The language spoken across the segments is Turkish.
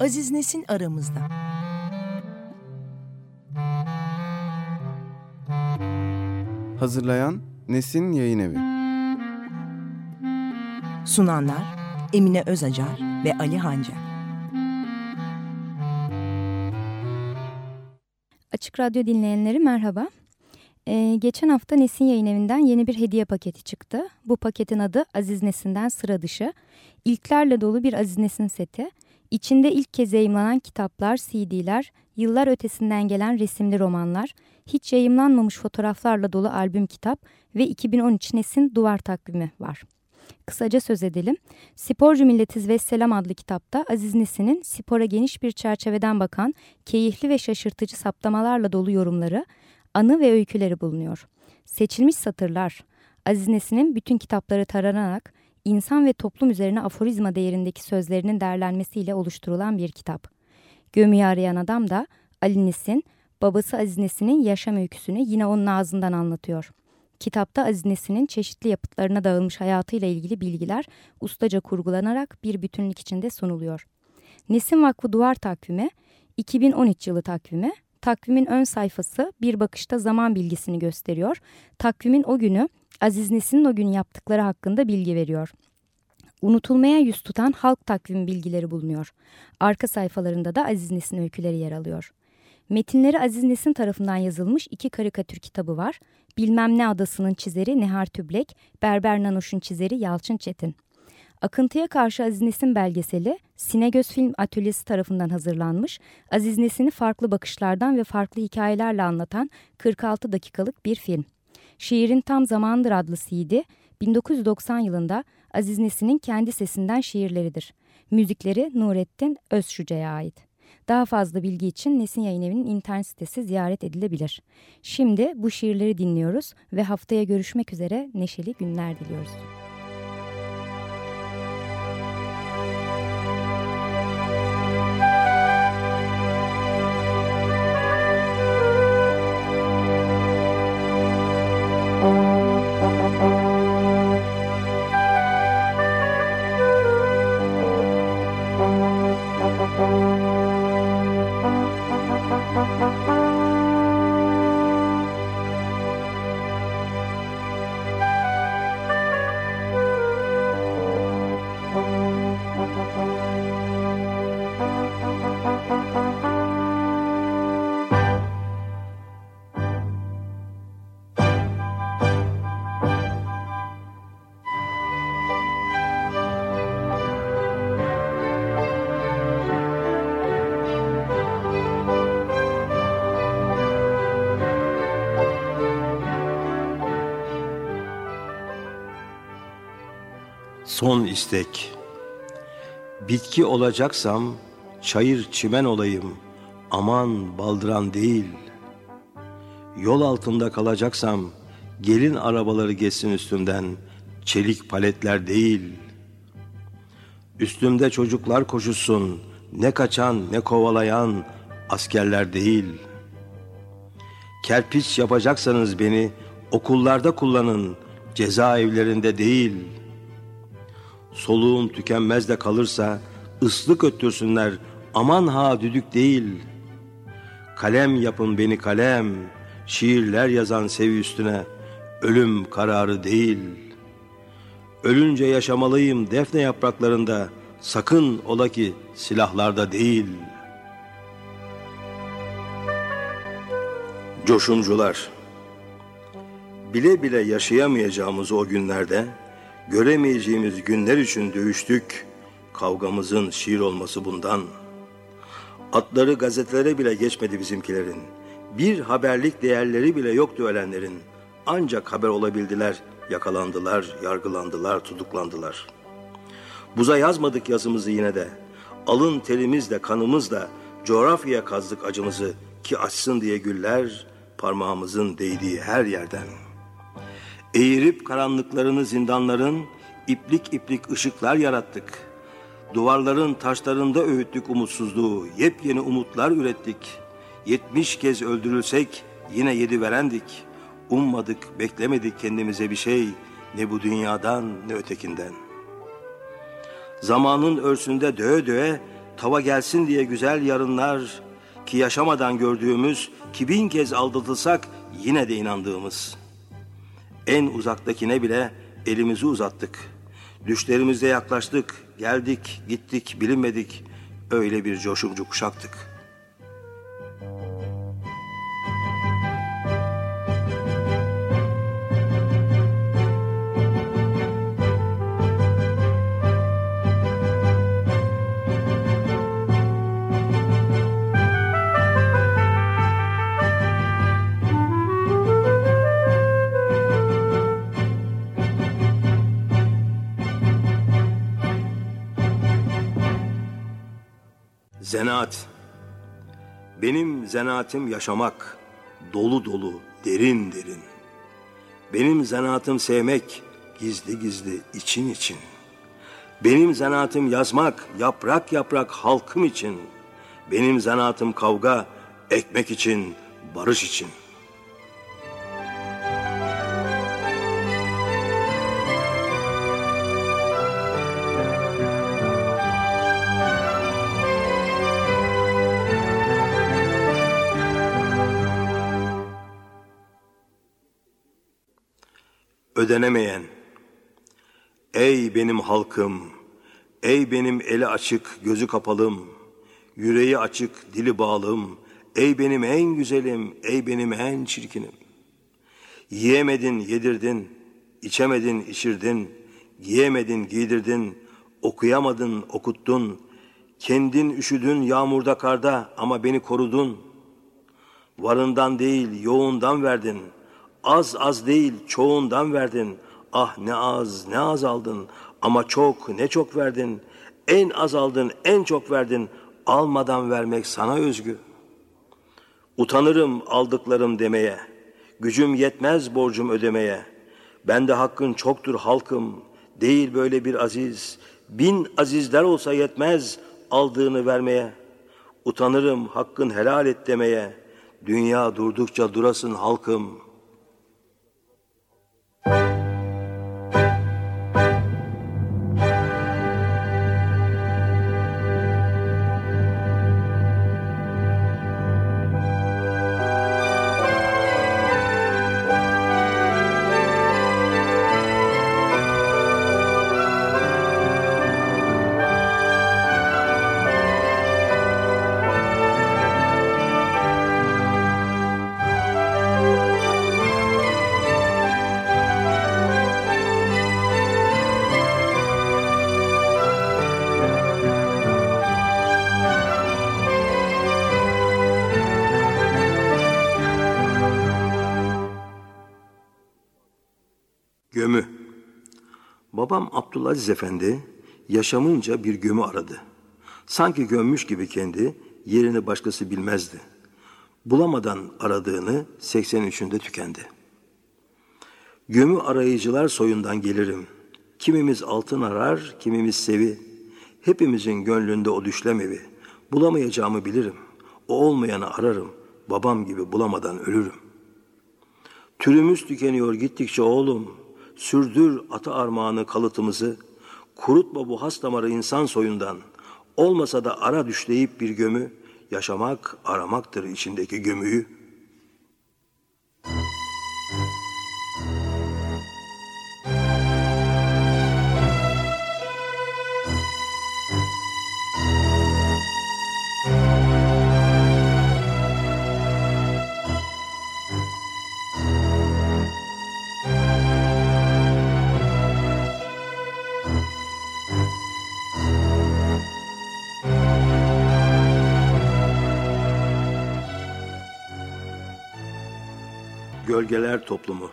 Aziz Nesin aramızda. Hazırlayan Nesin Yayın Evi. Sunanlar Emine Özacar ve Ali Hancar. Açık Radyo dinleyenleri merhaba. Ee, geçen hafta Nesin Yayın Evi'nden yeni bir hediye paketi çıktı. Bu paketin adı Aziz Nesin'den Sıra Dışı. İlklerle dolu bir Aziz Nesin seti. İçinde ilk kez yayımlanan kitaplar, CD'ler, yıllar ötesinden gelen resimli romanlar, hiç yayımlanmamış fotoğraflarla dolu albüm kitap ve 2013 Nesin Duvar Takvimi var. Kısaca söz edelim. Sporcu Milletiz ve Selam adlı kitapta Aziz Nesin'in spora geniş bir çerçeveden bakan, keyifli ve şaşırtıcı saptamalarla dolu yorumları, anı ve öyküleri bulunuyor. Seçilmiş satırlar, Aziz Nesin'in bütün kitapları taranarak insan ve toplum üzerine aforizma değerindeki sözlerinin derlenmesiyle oluşturulan bir kitap. Gömü'yü arayan adam da Ali Nesin, babası Aziz Nesin'in yaşam öyküsünü yine onun ağzından anlatıyor. Kitapta Aziz Nesin'in çeşitli yapıtlarına dağılmış hayatıyla ilgili bilgiler ustaca kurgulanarak bir bütünlük içinde sunuluyor. Nesin Vakfı Duvar Takvimi, 2013 yılı takvimi, takvimin ön sayfası bir bakışta zaman bilgisini gösteriyor. Takvimin o günü Aziz Nesin'in o gün yaptıkları hakkında bilgi veriyor. Unutulmaya yüz tutan halk takvimi bilgileri bulunuyor. Arka sayfalarında da Aziz Nesin öyküleri yer alıyor. Metinleri Aziz Nesin tarafından yazılmış iki karikatür kitabı var. Bilmem ne adasının çizeri Nehar Tüblek, Berber Nanoş'un çizeri Yalçın Çetin. Akıntıya karşı Aziz Nesin belgeseli Sinegöz Film Atölyesi tarafından hazırlanmış, Aziz Nesin'i farklı bakışlardan ve farklı hikayelerle anlatan 46 dakikalık bir film. Şiirin Tam Zamandır adlı CD, 1990 yılında Aziz Nesin'in kendi sesinden şiirleridir. Müzikleri Nurettin Özşuca'ya ait. Daha fazla bilgi için Nesin Yayın Evi'nin internet sitesi ziyaret edilebilir. Şimdi bu şiirleri dinliyoruz ve haftaya görüşmek üzere neşeli günler diliyoruz. Son istek. Bitki olacaksam çayır çimen olayım. Aman baldıran değil. Yol altında kalacaksam gelin arabaları geçsin üstümden. Çelik paletler değil. Üstümde çocuklar koşuşsun. Ne kaçan ne kovalayan askerler değil. Kerpiç yapacaksanız beni okullarda kullanın. Cezaevlerinde değil.'' Soluğum tükenmez de kalırsa ıslık öttürsünler aman ha düdük değil. Kalem yapın beni kalem, şiirler yazan sevi üstüne, ölüm kararı değil. Ölünce yaşamalıyım defne yapraklarında, sakın ola ki silahlarda değil. Coşumcular, bile bile yaşayamayacağımız o günlerde, Göremeyeceğimiz günler için dövüştük. Kavgamızın şiir olması bundan. Atları gazetelere bile geçmedi bizimkilerin. Bir haberlik değerleri bile yoktu ölenlerin. Ancak haber olabildiler, yakalandılar, yargılandılar, tutuklandılar. Buza yazmadık yazımızı yine de. Alın terimizle, kanımızla coğrafyaya kazdık acımızı ki açsın diye güller parmağımızın değdiği her yerden.'' Eğirip karanlıklarını zindanların iplik iplik ışıklar yarattık. Duvarların taşlarında öğüttük umutsuzluğu, yepyeni umutlar ürettik. Yetmiş kez öldürülsek yine yedi verendik. Ummadık, beklemedik kendimize bir şey, ne bu dünyadan ne ötekinden. Zamanın örsünde döğe döğe tava gelsin diye güzel yarınlar ki yaşamadan gördüğümüz ki bin kez aldatılsak yine de inandığımız. En uzaktakine bile elimizi uzattık. Düşlerimizde yaklaştık, geldik, gittik, bilinmedik. Öyle bir coşumcu kuşaktık.'' Zanaat. Benim zanaatim yaşamak, dolu dolu, derin derin. Benim zanaatım sevmek, gizli gizli, için için. Benim zanaatım yazmak, yaprak yaprak halkım için. Benim zanaatım kavga, ekmek için, barış için. Ödenemeyen, ey benim halkım, ey benim eli açık, gözü kapalım, yüreği açık, dili bağlım, ey benim en güzelim, ey benim en çirkinim. Yiyemedin, yedirdin, içemedin, içirdin, giyemedin, giydirdin, okuyamadın, okuttun, kendin üşüdün yağmurda karda ama beni korudun. Varından değil, yoğundan verdin.'' Az az değil çoğundan verdin. Ah ne az ne az aldın ama çok ne çok verdin. En az aldın en çok verdin. Almadan vermek sana özgü. Utanırım aldıklarım demeye. Gücüm yetmez borcum ödemeye. Ben de hakkın çoktur halkım. Değil böyle bir aziz. Bin azizler olsa yetmez aldığını vermeye. Utanırım hakkın helal et demeye. Dünya durdukça durasın halkım.'' Babam Abdülaziz Efendi yaşamınca bir gömü aradı. Sanki gömmüş gibi kendi yerini başkası bilmezdi. Bulamadan aradığını 83'ünde tükendi. Gömü arayıcılar soyundan gelirim. Kimimiz altın arar, kimimiz sevi. Hepimizin gönlünde o düşlemevi. Bulamayacağımı bilirim. O olmayanı ararım. Babam gibi bulamadan ölürüm. Türümüz tükeniyor gittikçe oğlum. Sürdür ata armağanı kalıtımızı, kurutma bu has damarı insan soyundan. Olmasa da ara düşleyip bir gömü, yaşamak aramaktır içindeki gömüyü. Gölgeler toplumu.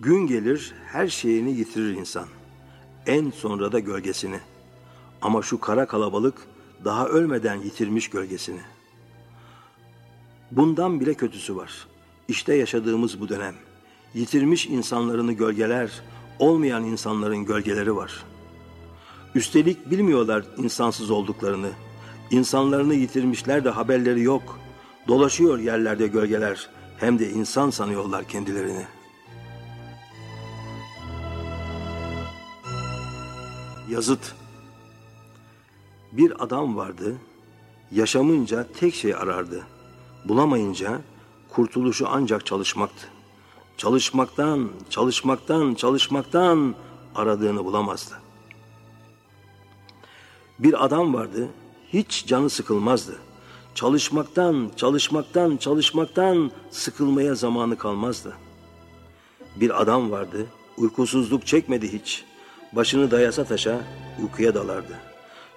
Gün gelir her şeyini yitirir insan. En sonra da gölgesini. Ama şu kara kalabalık daha ölmeden yitirmiş gölgesini. Bundan bile kötüsü var. İşte yaşadığımız bu dönem. Yitirmiş insanlarını gölgeler, olmayan insanların gölgeleri var. Üstelik bilmiyorlar insansız olduklarını. İnsanlarını yitirmişler de haberleri yok. Dolaşıyor yerlerde gölgeler hem de insan sanıyorlar kendilerini. Yazıt Bir adam vardı, yaşamınca tek şey arardı. Bulamayınca kurtuluşu ancak çalışmaktı. Çalışmaktan, çalışmaktan, çalışmaktan aradığını bulamazdı. Bir adam vardı, hiç canı sıkılmazdı. Çalışmaktan, çalışmaktan, çalışmaktan sıkılmaya zamanı kalmazdı. Bir adam vardı, uykusuzluk çekmedi hiç. Başını dayasa taşa uykuya dalardı.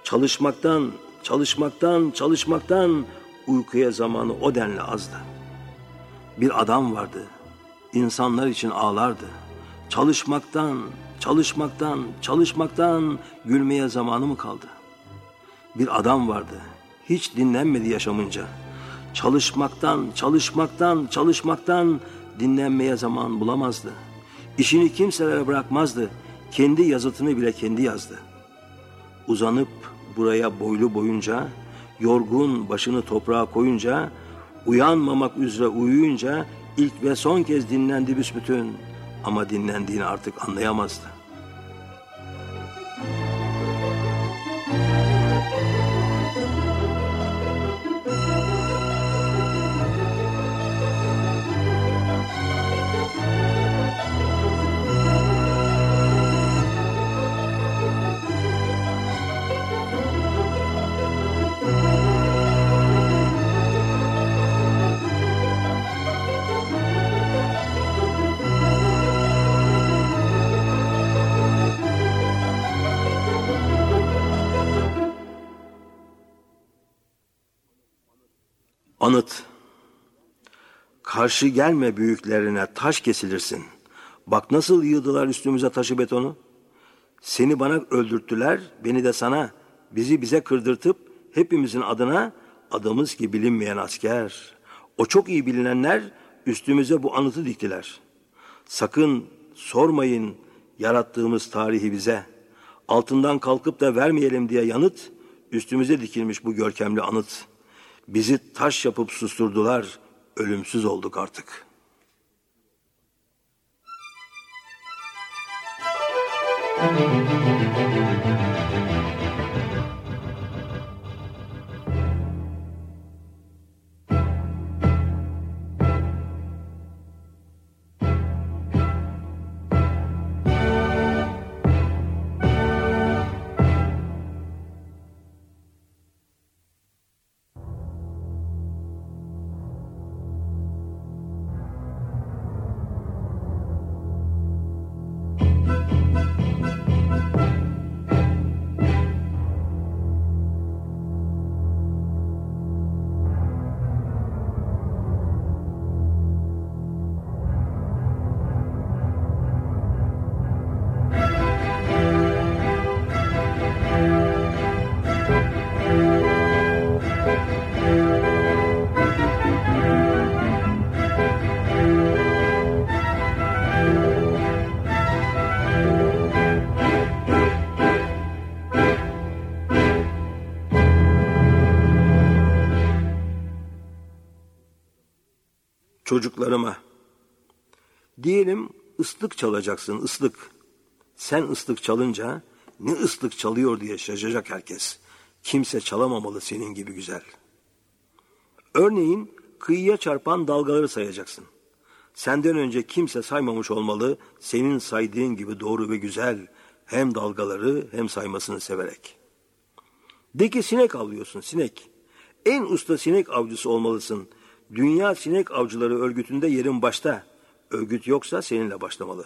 Çalışmaktan, çalışmaktan, çalışmaktan uykuya zamanı o denli azdı. Bir adam vardı, insanlar için ağlardı. Çalışmaktan, çalışmaktan, çalışmaktan gülmeye zamanı mı kaldı? Bir adam vardı, hiç dinlenmedi yaşamınca. Çalışmaktan, çalışmaktan, çalışmaktan dinlenmeye zaman bulamazdı. İşini kimselere bırakmazdı. Kendi yazıtını bile kendi yazdı. Uzanıp buraya boylu boyunca, yorgun başını toprağa koyunca, uyanmamak üzere uyuyunca ilk ve son kez dinlendi büsbütün. Ama dinlendiğini artık anlayamazdı. Anıt. Karşı gelme büyüklerine taş kesilirsin. Bak nasıl yığdılar üstümüze taşı betonu. Seni bana öldürttüler, beni de sana. Bizi bize kırdırtıp hepimizin adına adımız ki bilinmeyen asker. O çok iyi bilinenler üstümüze bu anıtı diktiler. Sakın sormayın yarattığımız tarihi bize. Altından kalkıp da vermeyelim diye yanıt üstümüze dikilmiş bu görkemli anıt.'' Bizi taş yapıp susturdular, ölümsüz olduk artık.'' Çocuklarıma. Diyelim ıslık çalacaksın ıslık. Sen ıslık çalınca ne ıslık çalıyor diye şaşacak herkes. Kimse çalamamalı senin gibi güzel. Örneğin kıyıya çarpan dalgaları sayacaksın. Senden önce kimse saymamış olmalı senin saydığın gibi doğru ve güzel hem dalgaları hem saymasını severek. De ki sinek avlıyorsun sinek. En usta sinek avcısı olmalısın. Dünya Sinek Avcıları Örgütü'nde yerin başta. Örgüt yoksa seninle başlamalı.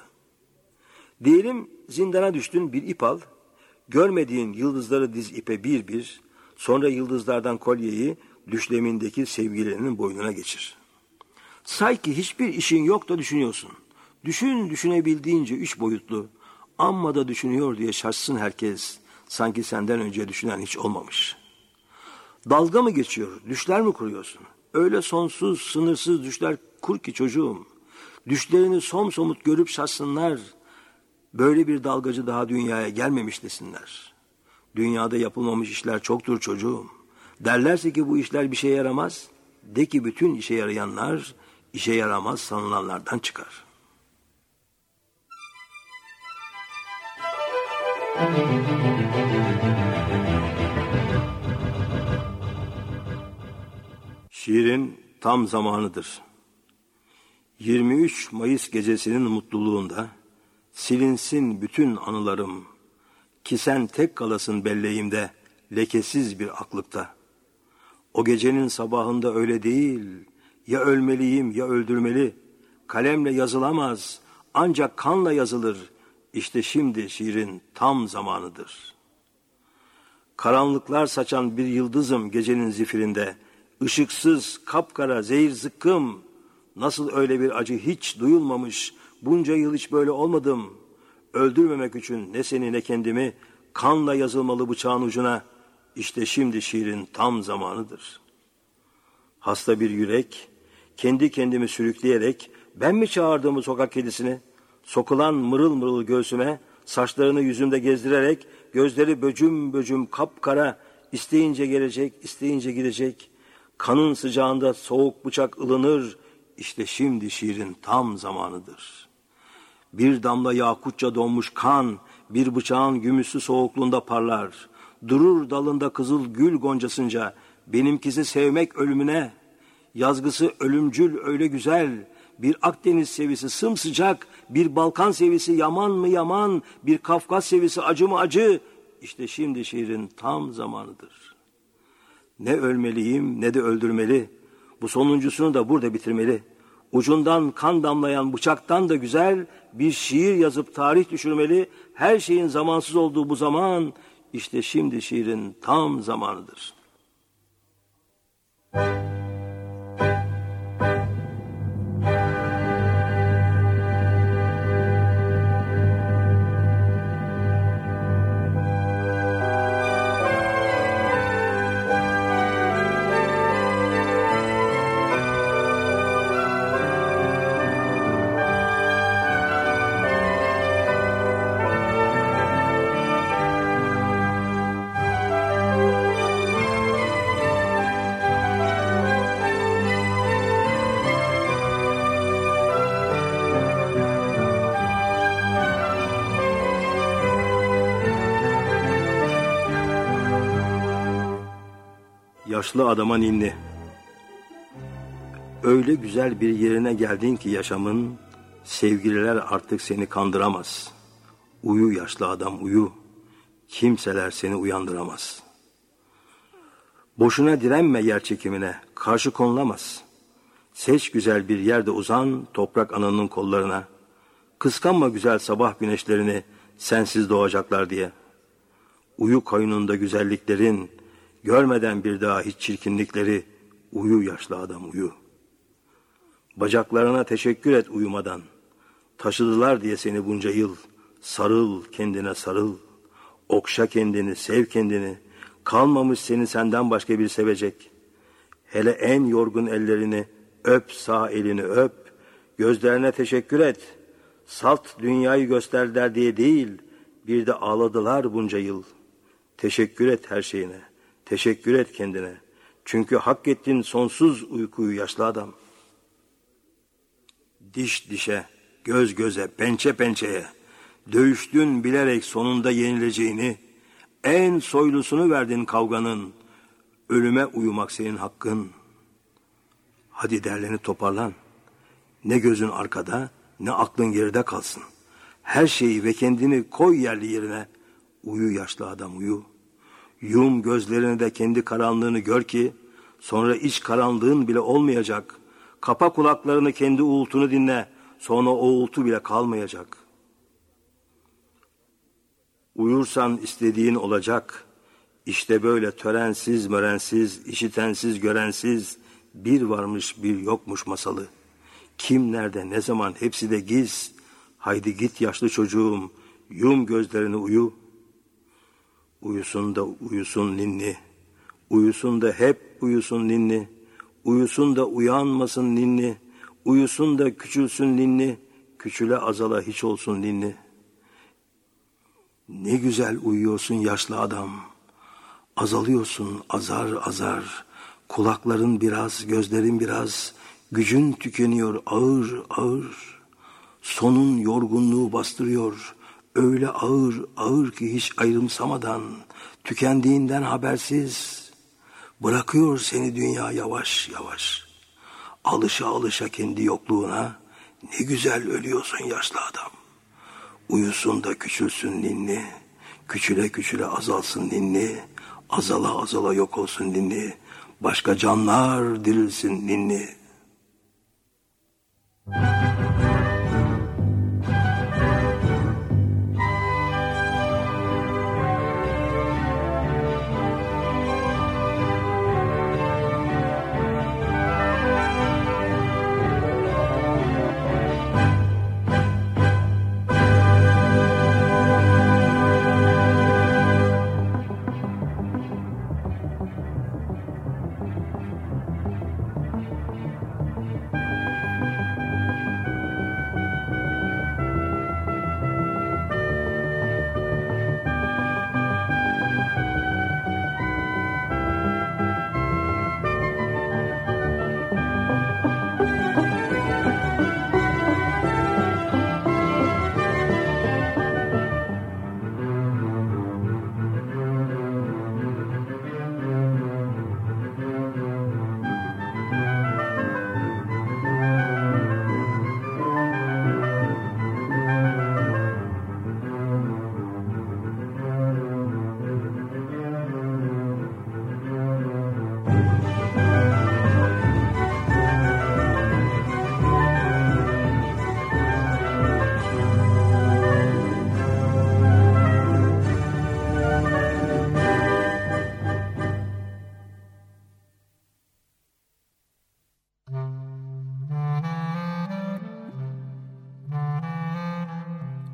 Diyelim zindana düştün bir ip al. Görmediğin yıldızları diz ipe bir bir. Sonra yıldızlardan kolyeyi düşlemindeki sevgilinin boynuna geçir. Say ki hiçbir işin yok da düşünüyorsun. Düşün düşünebildiğince üç boyutlu. Amma da düşünüyor diye şaşsın herkes. Sanki senden önce düşünen hiç olmamış. Dalga mı geçiyor, düşler mi kuruyorsun? Öyle sonsuz, sınırsız düşler kur ki çocuğum. Düşlerini somut görüp şaşsınlar. Böyle bir dalgacı daha dünyaya gelmemiş desinler. Dünyada yapılmamış işler çoktur çocuğum. Derlerse ki bu işler bir şeye yaramaz, de ki bütün işe yarayanlar işe yaramaz sanılanlardan çıkar. Şiirin tam zamanıdır. 23 Mayıs gecesinin mutluluğunda silinsin bütün anılarım ki sen tek kalasın belleğimde lekesiz bir aklıkta. O gecenin sabahında öyle değil ya ölmeliyim ya öldürmeli kalemle yazılamaz ancak kanla yazılır İşte şimdi şiirin tam zamanıdır. Karanlıklar saçan bir yıldızım gecenin zifirinde.'' ışıksız, kapkara, zehir zıkkım, nasıl öyle bir acı hiç duyulmamış, bunca yıl hiç böyle olmadım. Öldürmemek için ne seni ne kendimi, kanla yazılmalı bıçağın ucuna, işte şimdi şiirin tam zamanıdır. Hasta bir yürek, kendi kendimi sürükleyerek, ben mi çağırdım bu sokak kedisini? Sokulan mırıl mırıl göğsüme, saçlarını yüzümde gezdirerek, gözleri böcüm böcüm kapkara, isteyince gelecek, isteyince gidecek.'' Kanın sıcağında soğuk bıçak ılınır, işte şimdi şiirin tam zamanıdır. Bir damla yakutça donmuş kan, bir bıçağın gümüşlü soğukluğunda parlar. Durur dalında kızıl gül goncasınca, benimkisi sevmek ölümüne. Yazgısı ölümcül öyle güzel, bir Akdeniz sevisi sımsıcak, bir Balkan sevisi yaman mı yaman, bir Kafkas sevisi acı mı acı. İşte şimdi şiirin tam zamanıdır. Ne ölmeliyim ne de öldürmeli. Bu sonuncusunu da burada bitirmeli. Ucundan kan damlayan bıçaktan da güzel bir şiir yazıp tarih düşürmeli. Her şeyin zamansız olduğu bu zaman işte şimdi şiirin tam zamanıdır. Yaşlı adama ninni. Öyle güzel bir yerine geldin ki yaşamın, sevgililer artık seni kandıramaz. Uyu yaşlı adam uyu, kimseler seni uyandıramaz. Boşuna direnme yer çekimine, karşı konulamaz. Seç güzel bir yerde uzan, toprak ananın kollarına. Kıskanma güzel sabah güneşlerini, sensiz doğacaklar diye. Uyu koynunda güzelliklerin, Görmeden bir daha hiç çirkinlikleri uyu yaşlı adam uyu. Bacaklarına teşekkür et uyumadan. Taşıdılar diye seni bunca yıl. Sarıl kendine sarıl. Okşa kendini, sev kendini. Kalmamış seni senden başka bir sevecek. Hele en yorgun ellerini öp sağ elini öp. Gözlerine teşekkür et. Salt dünyayı gösterdiler diye değil. Bir de ağladılar bunca yıl. Teşekkür et her şeyine. Teşekkür et kendine. Çünkü hak ettin sonsuz uykuyu yaşlı adam. Diş dişe, göz göze, pençe pençeye. Dövüştün bilerek sonunda yenileceğini. En soylusunu verdin kavganın. Ölüme uyumak senin hakkın. Hadi derleni toparlan. Ne gözün arkada ne aklın geride kalsın. Her şeyi ve kendini koy yerli yerine. Uyu yaşlı adam uyu. Yum gözlerini de kendi karanlığını gör ki sonra iç karanlığın bile olmayacak. Kapa kulaklarını kendi uğultunu dinle. Sonra o uğultu bile kalmayacak. Uyursan istediğin olacak. İşte böyle törensiz, mörensiz, işitensiz, görensiz bir varmış bir yokmuş masalı. Kim nerede ne zaman hepsi de giz. Haydi git yaşlı çocuğum, yum gözlerini uyu.'' Uyusun da uyusun ninni. Uyusun da hep uyusun ninni. Uyusun da uyanmasın ninni. Uyusun da küçülsün ninni. Küçüle azala hiç olsun ninni. Ne güzel uyuyorsun yaşlı adam. Azalıyorsun azar azar. Kulakların biraz, gözlerin biraz. Gücün tükeniyor ağır ağır. Sonun yorgunluğu bastırıyor öyle ağır ağır ki hiç ayrımsamadan, tükendiğinden habersiz, Bırakıyor seni dünya yavaş yavaş. Alışa alışa kendi yokluğuna ne güzel ölüyorsun yaşlı adam. Uyusun da küçülsün ninni, küçüle küçüle azalsın ninni, azala azala yok olsun ninni, başka canlar dirilsin ninni.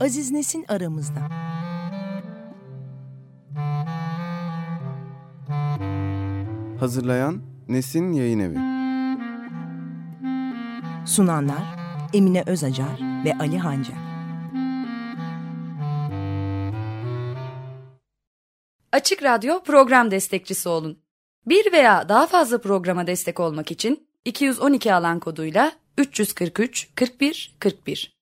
Aziz Nesin aramızda. Hazırlayan Nesin Yayın Evi. Sunanlar Emine Özacar ve Ali Hancar. Açık Radyo program destekçisi olun. Bir veya daha fazla programa destek olmak için 212 alan koduyla 343 41 41